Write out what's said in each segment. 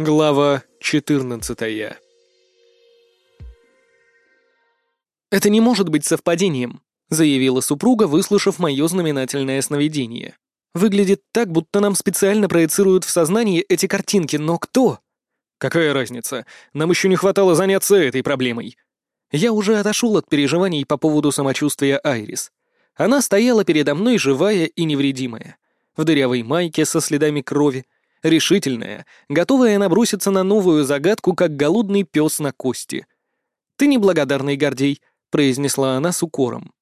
Глава 14 «Это не может быть совпадением», — заявила супруга, выслушав мое знаменательное сновидение. «Выглядит так, будто нам специально проецируют в сознании эти картинки, но кто?» «Какая разница? Нам еще не хватало заняться этой проблемой». Я уже отошел от переживаний по поводу самочувствия Айрис. Она стояла передо мной живая и невредимая, в дырявой майке со следами крови, решительная, готовая наброситься на новую загадку, как голодный пес на кости. «Ты неблагодарный, Гордей», — произнесла она с укором.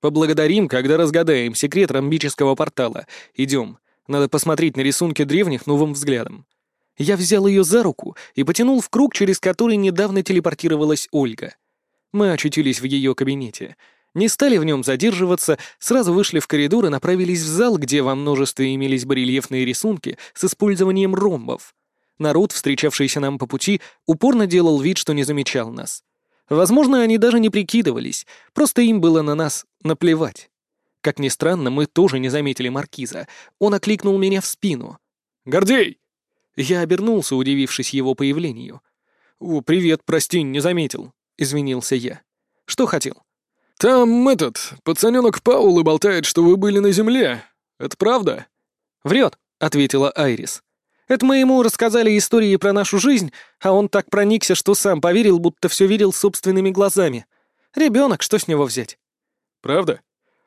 «Поблагодарим, когда разгадаем секрет ромбического портала. Идем. Надо посмотреть на рисунки древних новым взглядом». Я взял ее за руку и потянул в круг, через который недавно телепортировалась Ольга. Мы очутились в ее кабинете — не стали в нем задерживаться, сразу вышли в коридор и направились в зал, где во множестве имелись барельефные рисунки с использованием ромбов. Народ, встречавшийся нам по пути, упорно делал вид, что не замечал нас. Возможно, они даже не прикидывались, просто им было на нас наплевать. Как ни странно, мы тоже не заметили маркиза. Он окликнул меня в спину. «Гордей!» Я обернулся, удивившись его появлению. «О, привет, прости, не заметил», — извинился я. «Что хотел?» «Там этот, пацаненок Паул и болтает, что вы были на земле. Это правда?» «Врет», — ответила Айрис. «Это мы ему рассказали истории про нашу жизнь, а он так проникся, что сам поверил, будто все видел собственными глазами. Ребенок, что с него взять?» «Правда?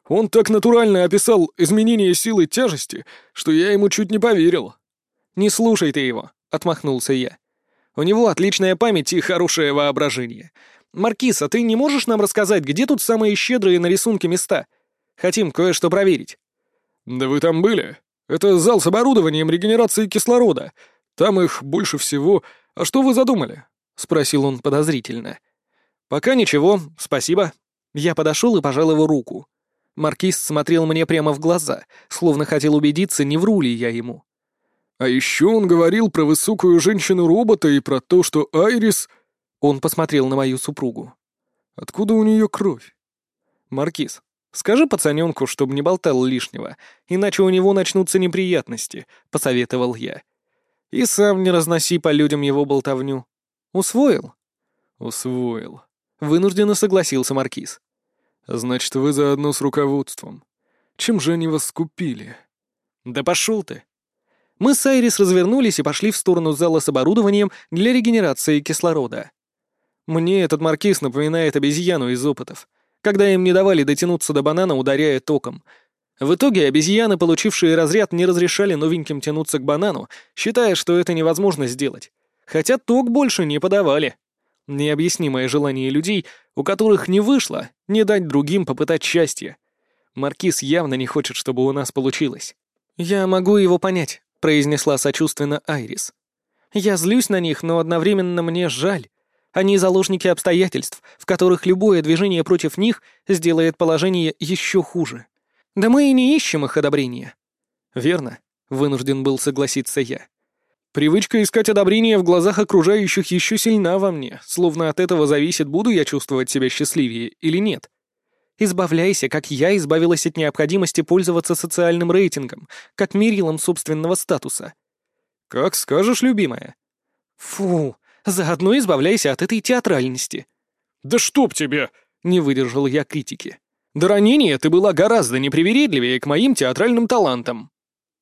Он так натурально описал изменение силы тяжести, что я ему чуть не поверил». «Не слушай ты его», — отмахнулся я. «У него отличная память и хорошее воображение. «Маркиз, а ты не можешь нам рассказать, где тут самые щедрые на рисунке места? Хотим кое-что проверить». «Да вы там были. Это зал с оборудованием регенерации кислорода. Там их больше всего. А что вы задумали?» — спросил он подозрительно. «Пока ничего, спасибо». Я подошел и пожал его руку. Маркиз смотрел мне прямо в глаза, словно хотел убедиться, не вру ли я ему. «А еще он говорил про высокую женщину-робота и про то, что Айрис он посмотрел на мою супругу. «Откуда у нее кровь?» «Маркиз, скажи пацаненку, чтобы не болтал лишнего, иначе у него начнутся неприятности», — посоветовал я. «И сам не разноси по людям его болтовню. Усвоил?» «Усвоил», — вынужденно согласился Маркиз. «Значит, вы заодно с руководством. Чем же они вас скупили?» «Да пошел ты!» Мы с Айрис развернулись и пошли в сторону зала с оборудованием для регенерации кислорода. Мне этот маркиз напоминает обезьяну из опытов, когда им не давали дотянуться до банана, ударяя током. В итоге обезьяны, получившие разряд, не разрешали новеньким тянуться к банану, считая, что это невозможно сделать. Хотя ток больше не подавали. Необъяснимое желание людей, у которых не вышло, не дать другим попытать счастье. Маркиз явно не хочет, чтобы у нас получилось. «Я могу его понять», — произнесла сочувственно Айрис. «Я злюсь на них, но одновременно мне жаль. Они заложники обстоятельств, в которых любое движение против них сделает положение еще хуже. Да мы и не ищем их одобрения. Верно, вынужден был согласиться я. Привычка искать одобрения в глазах окружающих еще сильна во мне, словно от этого зависит, буду я чувствовать себя счастливее или нет. Избавляйся, как я избавилась от необходимости пользоваться социальным рейтингом, как мерилом собственного статуса. Как скажешь, любимая. Фу, Заодно избавляйся от этой театральности». «Да чтоб тебе!» — не выдержал я критики. «До ранения ты была гораздо непривередливее к моим театральным талантам.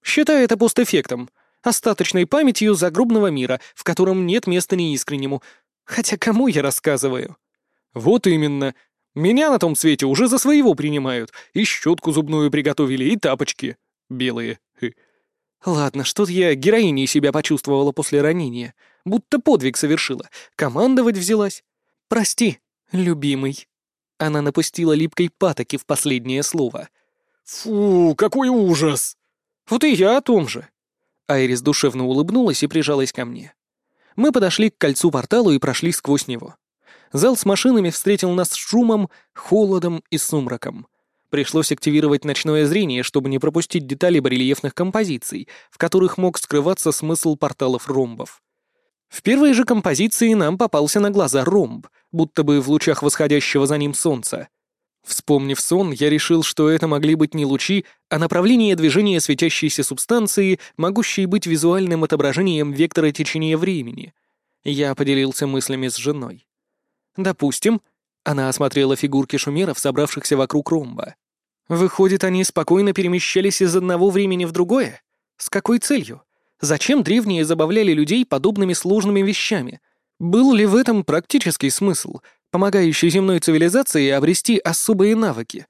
Считай это постэффектом, остаточной памятью загробного мира, в котором нет места неискреннему. Хотя кому я рассказываю?» «Вот именно. Меня на том свете уже за своего принимают. И щетку зубную приготовили, и тапочки. Белые. Ладно, что-то я героиней себя почувствовала после ранения будто подвиг совершила, командовать взялась. Прости, любимый». Она напустила липкой патоки в последнее слово. «Фу, какой ужас!» «Вот и я о том же». Айрис душевно улыбнулась и прижалась ко мне. Мы подошли к кольцу порталу и прошли сквозь него. Зал с машинами встретил нас шумом, холодом и сумраком. Пришлось активировать ночное зрение, чтобы не пропустить детали барельефных композиций, в которых мог скрываться смысл порталов ромбов. В первой же композиции нам попался на глаза ромб, будто бы в лучах восходящего за ним солнца. Вспомнив сон, я решил, что это могли быть не лучи, а направление движения светящейся субстанции, могущей быть визуальным отображением вектора течения времени. Я поделился мыслями с женой. «Допустим», — она осмотрела фигурки шумеров, собравшихся вокруг ромба. «Выходит, они спокойно перемещались из одного времени в другое? С какой целью? Зачем древние забавляли людей подобными сложными вещами? Был ли в этом практический смысл, помогающий земной цивилизации обрести особые навыки?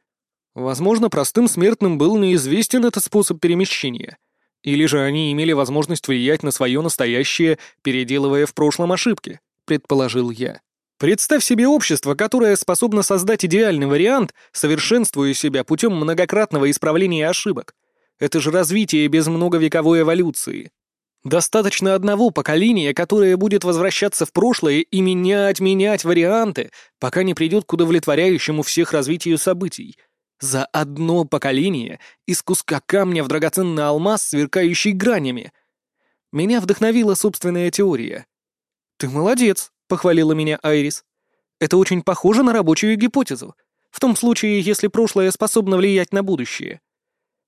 Возможно, простым смертным был неизвестен этот способ перемещения. Или же они имели возможность влиять на свое настоящее, переделывая в прошлом ошибки, предположил я. Представь себе общество, которое способно создать идеальный вариант, совершенствуя себя путем многократного исправления ошибок. Это же развитие без многовековой эволюции. Достаточно одного поколения, которое будет возвращаться в прошлое и менять, менять варианты, пока не придет к удовлетворяющему всех развитию событий. За одно поколение из куска камня в драгоценный алмаз, сверкающий гранями. Меня вдохновила собственная теория. «Ты молодец», — похвалила меня Айрис. «Это очень похоже на рабочую гипотезу. В том случае, если прошлое способно влиять на будущее.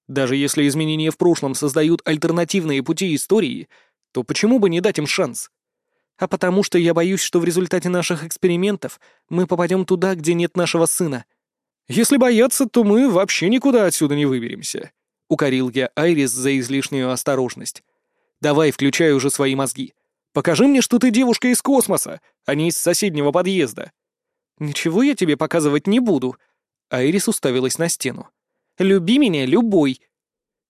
Даже если изменения в прошлом создают альтернативные пути истории, то почему бы не дать им шанс? А потому что я боюсь, что в результате наших экспериментов мы попадем туда, где нет нашего сына. Если бояться, то мы вообще никуда отсюда не выберемся. Укорил я Айрис за излишнюю осторожность. Давай, включай уже свои мозги. Покажи мне, что ты девушка из космоса, а не из соседнего подъезда. Ничего я тебе показывать не буду. Айрис уставилась на стену. Люби меня любой».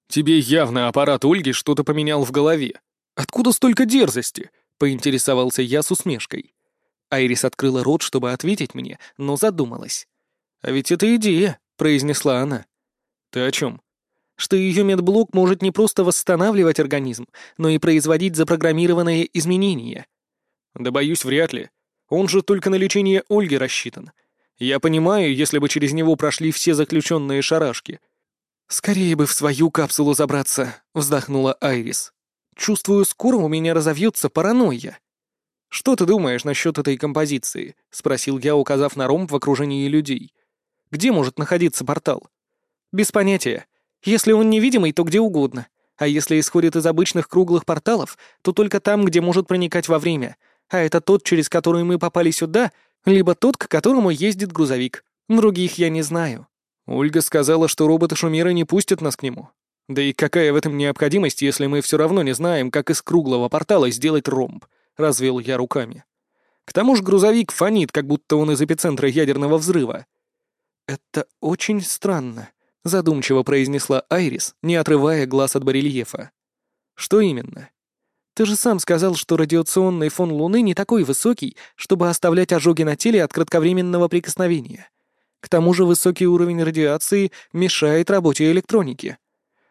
«Тебе явно аппарат Ольги что-то поменял в голове. Откуда столько дерзости?» — поинтересовался я с усмешкой. Айрис открыла рот, чтобы ответить мне, но задумалась. «А ведь это идея», — произнесла она. «Ты о чем?» «Что ее медблок может не просто восстанавливать организм, но и производить запрограммированные изменения». «Да боюсь, вряд ли. Он же только на лечение Ольги рассчитан. Я понимаю, если бы через него прошли все заключенные шарашки. «Скорее бы в свою капсулу забраться», — вздохнула Айрис. «Чувствую, скоро у меня разовьется паранойя». «Что ты думаешь насчет этой композиции?» — спросил я, указав на ромб в окружении людей. «Где может находиться портал?» «Без понятия. Если он невидимый, то где угодно. А если исходит из обычных круглых порталов, то только там, где может проникать во время. А это тот, через который мы попали сюда, либо тот, к которому ездит грузовик. Других я не знаю. Ольга сказала, что роботы-шумеры не пустят нас к нему. Да и какая в этом необходимость, если мы все равно не знаем, как из круглого портала сделать ромб? Развел я руками. К тому же грузовик фонит, как будто он из эпицентра ядерного взрыва. «Это очень странно», — задумчиво произнесла Айрис, не отрывая глаз от барельефа. «Что именно?» Ты же сам сказал, что радиационный фон Луны не такой высокий, чтобы оставлять ожоги на теле от кратковременного прикосновения. К тому же высокий уровень радиации мешает работе электроники.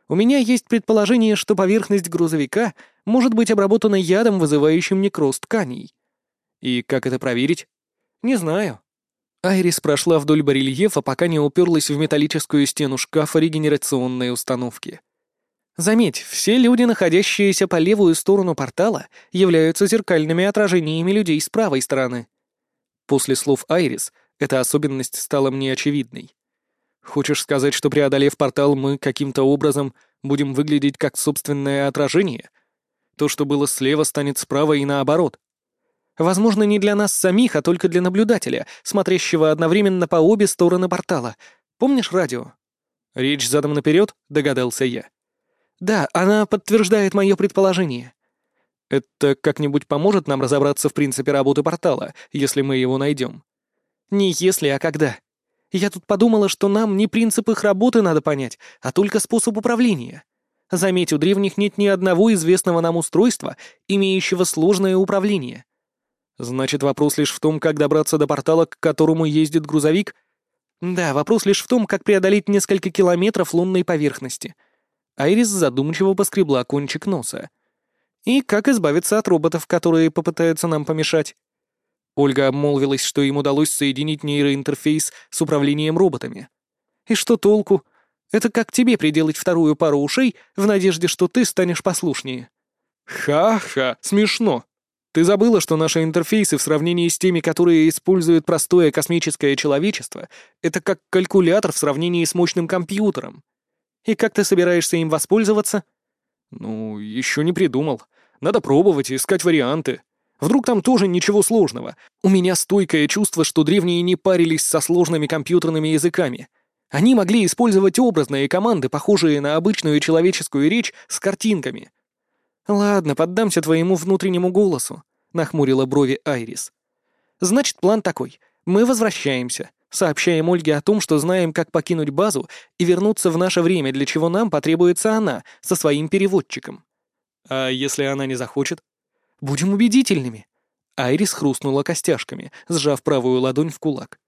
У меня есть предположение, что поверхность грузовика может быть обработана ядом, вызывающим некроз тканей. И как это проверить? Не знаю. Айрис прошла вдоль барельефа, пока не уперлась в металлическую стену шкафа регенерационной установки. Заметь, все люди, находящиеся по левую сторону портала, являются зеркальными отражениями людей с правой стороны. После слов Айрис эта особенность стала мне очевидной. Хочешь сказать, что преодолев портал, мы каким-то образом будем выглядеть как собственное отражение? То, что было слева, станет справа и наоборот. Возможно, не для нас самих, а только для наблюдателя, смотрящего одновременно по обе стороны портала. Помнишь радио? Речь задом наперед, догадался я. Да, она подтверждает мое предположение. Это как-нибудь поможет нам разобраться в принципе работы портала, если мы его найдем? Не если, а когда. Я тут подумала, что нам не принцип их работы надо понять, а только способ управления. Заметь, у древних нет ни одного известного нам устройства, имеющего сложное управление. Значит, вопрос лишь в том, как добраться до портала, к которому ездит грузовик? Да, вопрос лишь в том, как преодолеть несколько километров лунной поверхности — Айрис задумчиво поскребла кончик носа. «И как избавиться от роботов, которые попытаются нам помешать?» Ольга обмолвилась, что им удалось соединить нейроинтерфейс с управлением роботами. «И что толку? Это как тебе приделать вторую пару ушей в надежде, что ты станешь послушнее». «Ха-ха, смешно». Ты забыла, что наши интерфейсы в сравнении с теми, которые используют простое космическое человечество, это как калькулятор в сравнении с мощным компьютером. И как ты собираешься им воспользоваться? Ну, еще не придумал. Надо пробовать, искать варианты. Вдруг там тоже ничего сложного. У меня стойкое чувство, что древние не парились со сложными компьютерными языками. Они могли использовать образные команды, похожие на обычную человеческую речь с картинками. «Ладно, поддамся твоему внутреннему голосу», — нахмурила брови Айрис. «Значит, план такой. Мы возвращаемся, сообщаем Ольге о том, что знаем, как покинуть базу и вернуться в наше время, для чего нам потребуется она со своим переводчиком. А если она не захочет? Будем убедительными». Айрис хрустнула костяшками, сжав правую ладонь в кулак.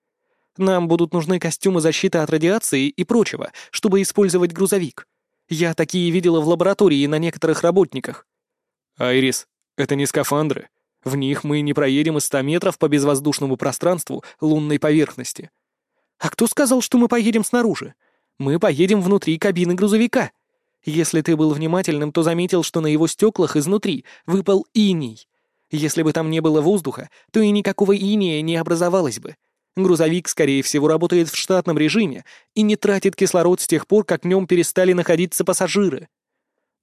«Нам будут нужны костюмы защиты от радиации и прочего, чтобы использовать грузовик. Я такие видела в лаборатории на некоторых работниках. Айрис, это не скафандры. В них мы не проедем и ста метров по безвоздушному пространству лунной поверхности. А кто сказал, что мы поедем снаружи? Мы поедем внутри кабины грузовика. Если ты был внимательным, то заметил, что на его стеклах изнутри выпал иней. Если бы там не было воздуха, то и никакого иния не образовалось бы. Грузовик, скорее всего, работает в штатном режиме и не тратит кислород с тех пор, как в нем перестали находиться пассажиры.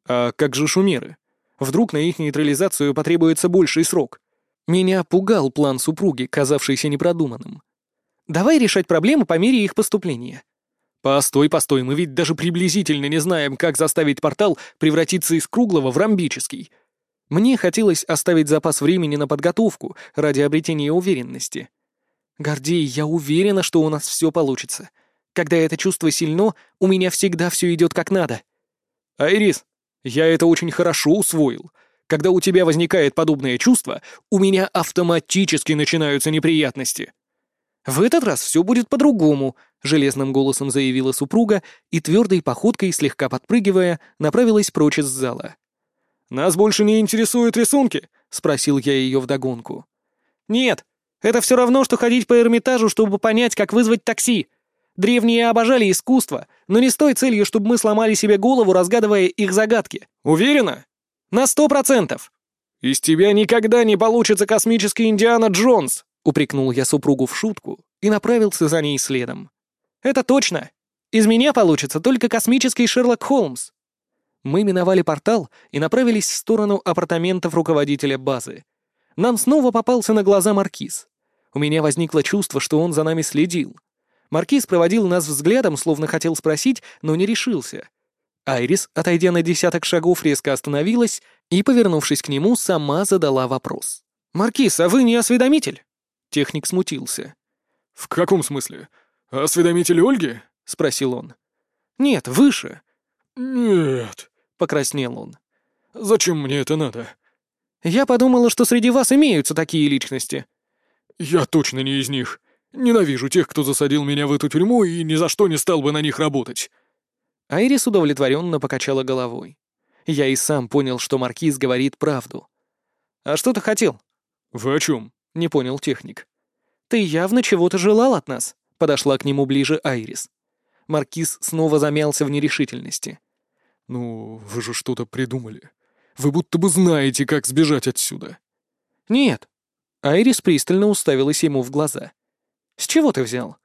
А как же шумеры? Вдруг на их нейтрализацию потребуется больший срок? Меня пугал план супруги, казавшийся непродуманным. Давай решать проблемы по мере их поступления. Постой, постой, мы ведь даже приблизительно не знаем, как заставить портал превратиться из круглого в ромбический. Мне хотелось оставить запас времени на подготовку ради обретения уверенности. Гордей, я уверена, что у нас все получится. Когда это чувство сильно, у меня всегда все идет как надо. Айрис, я это очень хорошо усвоил. Когда у тебя возникает подобное чувство, у меня автоматически начинаются неприятности. В этот раз все будет по-другому, железным голосом заявила супруга и твердой походкой, слегка подпрыгивая, направилась прочь из зала. Нас больше не интересуют рисунки? спросил я ее вдогонку. Нет, это все равно, что ходить по Эрмитажу, чтобы понять, как вызвать такси. Древние обожали искусство, но не с той целью, чтобы мы сломали себе голову, разгадывая их загадки. Уверена? На сто процентов. «Из тебя никогда не получится космический Индиана Джонс!» — упрекнул я супругу в шутку и направился за ней следом. «Это точно! Из меня получится только космический Шерлок Холмс!» Мы миновали портал и направились в сторону апартаментов руководителя базы. Нам снова попался на глаза маркиз. У меня возникло чувство, что он за нами следил. Маркиз проводил нас взглядом, словно хотел спросить, но не решился. Айрис, отойдя на десяток шагов, резко остановилась и, повернувшись к нему, сама задала вопрос. «Маркиз, а вы не осведомитель?» Техник смутился. «В каком смысле? Осведомитель Ольги?» — спросил он. «Нет, выше». «Нет», — покраснел он. «Зачем мне это надо?» «Я подумала, что среди вас имеются такие личности». «Я точно не из них. Ненавижу тех, кто засадил меня в эту тюрьму и ни за что не стал бы на них работать». Айрис удовлетворенно покачала головой. Я и сам понял, что Маркиз говорит правду. «А что ты хотел?» «Вы о чем?» — не понял техник. «Ты явно чего-то желал от нас», — подошла к нему ближе Айрис. Маркиз снова замялся в нерешительности. «Ну, вы же что-то придумали. Вы будто бы знаете, как сбежать отсюда». «Нет, Айрис пристально уставилась ему в глаза. «С чего ты взял?»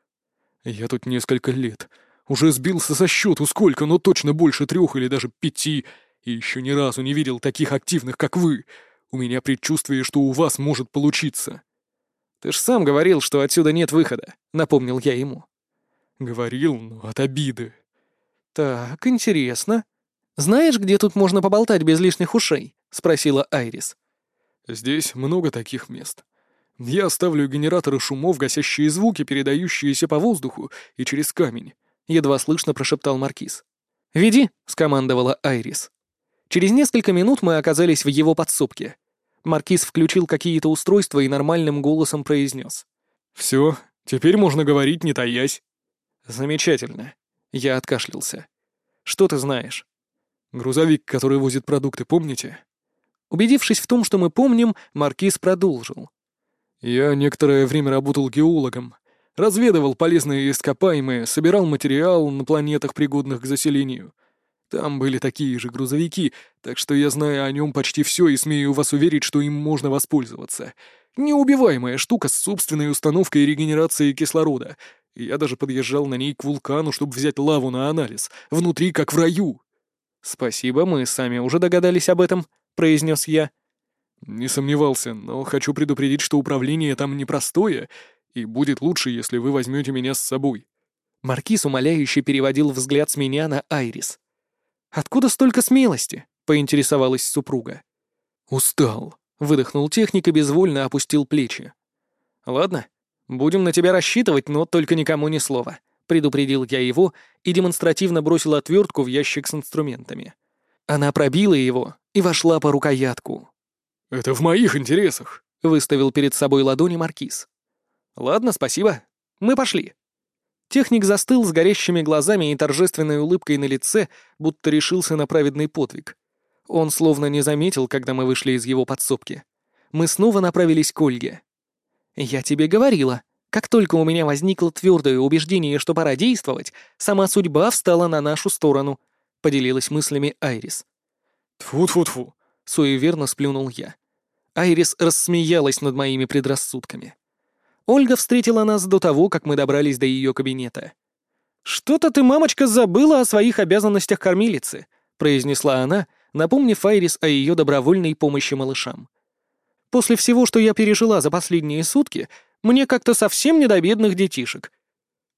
«Я тут несколько лет. Уже сбился со счету сколько, но точно больше трех или даже пяти. И еще ни разу не видел таких активных, как вы. У меня предчувствие, что у вас может получиться». «Ты ж сам говорил, что отсюда нет выхода», — напомнил я ему. «Говорил, но от обиды». «Так, интересно. Знаешь, где тут можно поболтать без лишних ушей?» — спросила Айрис. «Здесь много таких мест. Я оставлю генераторы шумов, гасящие звуки, передающиеся по воздуху и через камень», — едва слышно прошептал Маркиз. «Веди», — скомандовала Айрис. Через несколько минут мы оказались в его подсобке. Маркиз включил какие-то устройства и нормальным голосом произнес. «Все, теперь можно говорить, не таясь». «Замечательно». Я откашлялся. «Что ты знаешь?» «Грузовик, который возит продукты, помните?» Убедившись в том, что мы помним, Маркиз продолжил. Я некоторое время работал геологом. Разведывал полезные ископаемые, собирал материал на планетах, пригодных к заселению. Там были такие же грузовики, так что я знаю о нем почти все и смею вас уверить, что им можно воспользоваться. Неубиваемая штука с собственной установкой регенерации кислорода. Я даже подъезжал на ней к вулкану, чтобы взять лаву на анализ. Внутри, как в раю. «Спасибо, мы сами уже догадались об этом», — произнес я. «Не сомневался, но хочу предупредить, что управление там непростое, и будет лучше, если вы возьмете меня с собой». Маркиз умоляюще переводил взгляд с меня на Айрис. «Откуда столько смелости?» — поинтересовалась супруга. «Устал», — выдохнул техник и безвольно опустил плечи. «Ладно, будем на тебя рассчитывать, но только никому ни слова», — предупредил я его и демонстративно бросил отвертку в ящик с инструментами. Она пробила его и вошла по рукоятку. «Это в моих интересах», — выставил перед собой ладони маркиз. «Ладно, спасибо. Мы пошли». Техник застыл с горящими глазами и торжественной улыбкой на лице, будто решился на праведный подвиг. Он словно не заметил, когда мы вышли из его подсобки. Мы снова направились к Ольге. «Я тебе говорила, как только у меня возникло твердое убеждение, что пора действовать, сама судьба встала на нашу сторону», — поделилась мыслями Айрис. «Тьфу-тьфу-тьфу», — суеверно сплюнул я. Айрис рассмеялась над моими предрассудками. Ольга встретила нас до того, как мы добрались до ее кабинета. «Что-то ты, мамочка, забыла о своих обязанностях кормилицы», произнесла она, напомнив Айрис о ее добровольной помощи малышам. «После всего, что я пережила за последние сутки, мне как-то совсем не до бедных детишек».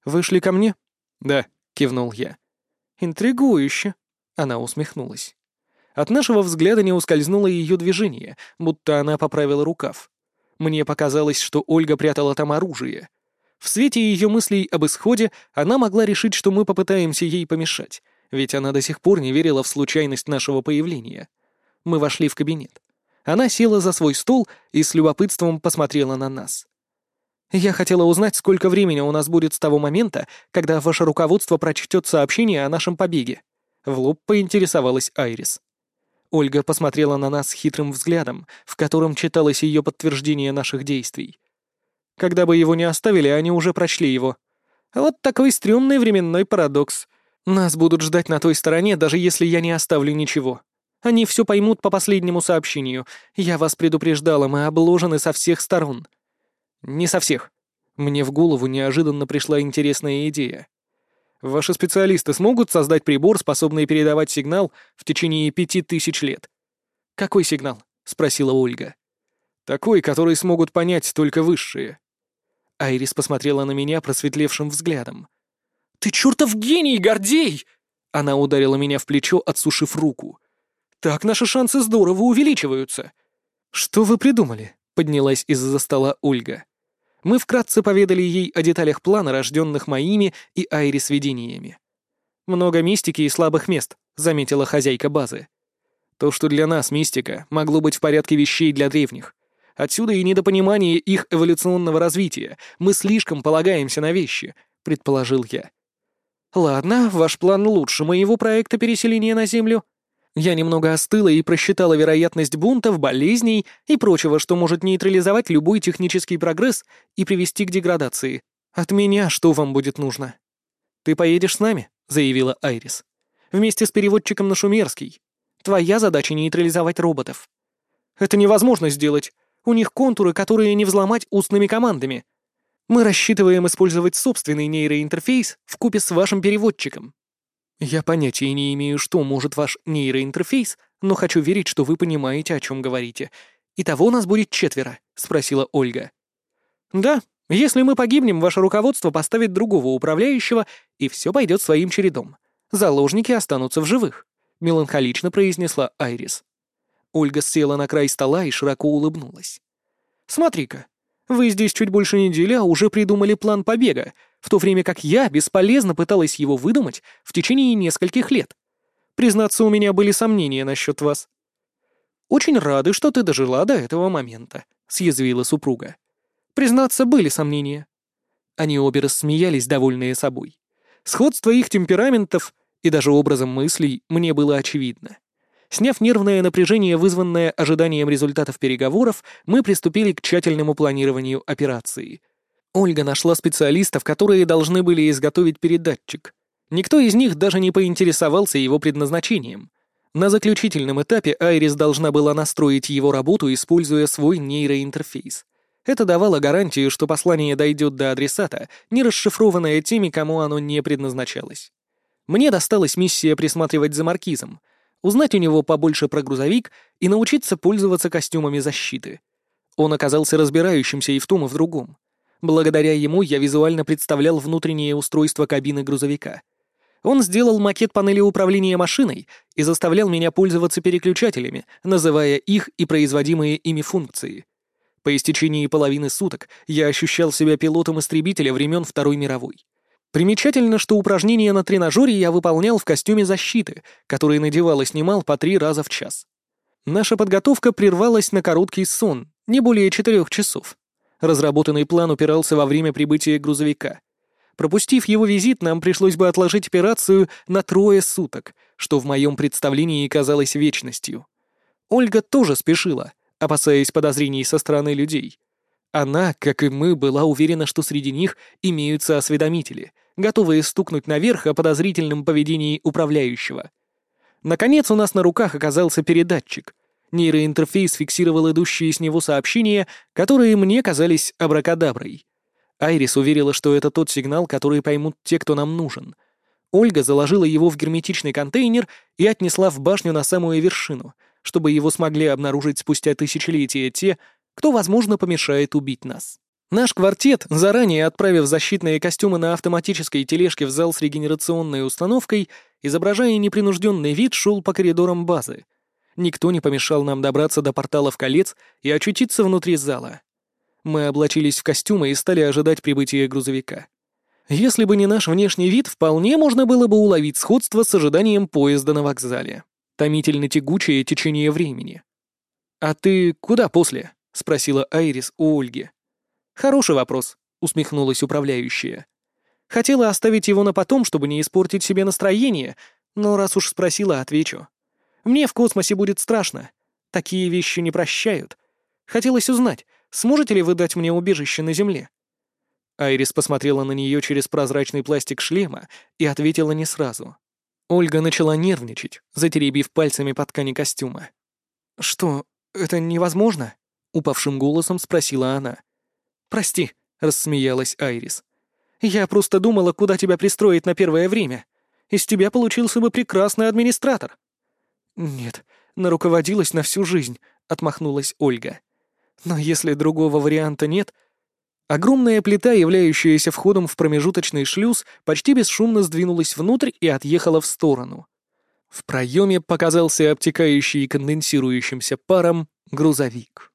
«Вышли ко мне?» «Да», — кивнул я. «Интригующе», — она усмехнулась. От нашего взгляда не ускользнуло ее движение, будто она поправила рукав. Мне показалось, что Ольга прятала там оружие. В свете ее мыслей об исходе она могла решить, что мы попытаемся ей помешать, ведь она до сих пор не верила в случайность нашего появления. Мы вошли в кабинет. Она села за свой стол и с любопытством посмотрела на нас. «Я хотела узнать, сколько времени у нас будет с того момента, когда ваше руководство прочтет сообщение о нашем побеге». В лоб поинтересовалась Айрис. Ольга посмотрела на нас хитрым взглядом, в котором читалось ее подтверждение наших действий. Когда бы его не оставили, они уже прочли его. Вот такой стрёмный временной парадокс. Нас будут ждать на той стороне, даже если я не оставлю ничего. Они все поймут по последнему сообщению. Я вас предупреждала, мы обложены со всех сторон. Не со всех. Мне в голову неожиданно пришла интересная идея. Ваши специалисты смогут создать прибор, способный передавать сигнал в течение пяти тысяч лет? Какой сигнал? спросила Ольга. Такой, который смогут понять только высшие. Айрис посмотрела на меня просветлевшим взглядом. «Ты чертов гений, Гордей!» Она ударила меня в плечо, отсушив руку. «Так наши шансы здорово увеличиваются». «Что вы придумали?» — поднялась из-за стола Ольга. Мы вкратце поведали ей о деталях плана, рожденных моими и Айрис видениями. «Много мистики и слабых мест», — заметила хозяйка базы. «То, что для нас мистика, могло быть в порядке вещей для древних. Отсюда и недопонимание их эволюционного развития. Мы слишком полагаемся на вещи», — предположил я. «Ладно, ваш план лучше моего проекта переселения на Землю», я немного остыла и просчитала вероятность бунтов, болезней и прочего, что может нейтрализовать любой технический прогресс и привести к деградации. От меня что вам будет нужно? Ты поедешь с нами, заявила Айрис. Вместе с переводчиком на шумерский. Твоя задача нейтрализовать роботов. Это невозможно сделать. У них контуры, которые не взломать устными командами. Мы рассчитываем использовать собственный нейроинтерфейс в купе с вашим переводчиком. Я понятия не имею, что может ваш нейроинтерфейс, но хочу верить, что вы понимаете, о чем говорите. Итого у нас будет четверо, спросила Ольга. Да, если мы погибнем, ваше руководство поставит другого управляющего, и все пойдет своим чередом. Заложники останутся в живых, меланхолично произнесла Айрис. Ольга села на край стола и широко улыбнулась. Смотри-ка, вы здесь чуть больше недели, а уже придумали план побега, в то время как я бесполезно пыталась его выдумать в течение нескольких лет. Признаться, у меня были сомнения насчет вас. «Очень рады, что ты дожила до этого момента», — съязвила супруга. «Признаться, были сомнения». Они обе рассмеялись, довольные собой. Сходство их темпераментов и даже образом мыслей мне было очевидно. Сняв нервное напряжение, вызванное ожиданием результатов переговоров, мы приступили к тщательному планированию операции — Ольга нашла специалистов, которые должны были изготовить передатчик. Никто из них даже не поинтересовался его предназначением. На заключительном этапе Айрис должна была настроить его работу, используя свой нейроинтерфейс. Это давало гарантию, что послание дойдет до адресата, не расшифрованное теми, кому оно не предназначалось. Мне досталась миссия присматривать за маркизом, узнать у него побольше про грузовик и научиться пользоваться костюмами защиты. Он оказался разбирающимся и в том, и в другом. Благодаря ему я визуально представлял внутреннее устройство кабины грузовика. Он сделал макет панели управления машиной и заставлял меня пользоваться переключателями, называя их и производимые ими функции. По истечении половины суток я ощущал себя пилотом истребителя времен Второй мировой. Примечательно, что упражнения на тренажере я выполнял в костюме защиты, который надевал и снимал по три раза в час. Наша подготовка прервалась на короткий сон, не более четырех часов. Разработанный план упирался во время прибытия грузовика. Пропустив его визит, нам пришлось бы отложить операцию на трое суток, что в моем представлении казалось вечностью. Ольга тоже спешила, опасаясь подозрений со стороны людей. Она, как и мы, была уверена, что среди них имеются осведомители, готовые стукнуть наверх о подозрительном поведении управляющего. Наконец у нас на руках оказался передатчик. Нейроинтерфейс фиксировал идущие с него сообщения, которые мне казались абракадаброй. Айрис уверила, что это тот сигнал, который поймут те, кто нам нужен. Ольга заложила его в герметичный контейнер и отнесла в башню на самую вершину, чтобы его смогли обнаружить спустя тысячелетия те, кто, возможно, помешает убить нас. Наш квартет, заранее отправив защитные костюмы на автоматической тележке в зал с регенерационной установкой, изображая непринужденный вид, шел по коридорам базы. Никто не помешал нам добраться до порталов колец и очутиться внутри зала. Мы облачились в костюмы и стали ожидать прибытия грузовика. Если бы не наш внешний вид, вполне можно было бы уловить сходство с ожиданием поезда на вокзале. Томительно тягучее течение времени. «А ты куда после?» — спросила Айрис у Ольги. «Хороший вопрос», — усмехнулась управляющая. «Хотела оставить его на потом, чтобы не испортить себе настроение, но раз уж спросила, отвечу. Мне в космосе будет страшно. Такие вещи не прощают. Хотелось узнать, сможете ли вы дать мне убежище на Земле?» Айрис посмотрела на нее через прозрачный пластик шлема и ответила не сразу. Ольга начала нервничать, затеребив пальцами по ткани костюма. «Что, это невозможно?» — упавшим голосом спросила она. «Прости», — рассмеялась Айрис. «Я просто думала, куда тебя пристроить на первое время. Из тебя получился бы прекрасный администратор». «Нет, наруководилась на всю жизнь», — отмахнулась Ольга. «Но если другого варианта нет...» Огромная плита, являющаяся входом в промежуточный шлюз, почти бесшумно сдвинулась внутрь и отъехала в сторону. В проеме показался обтекающий конденсирующимся паром грузовик.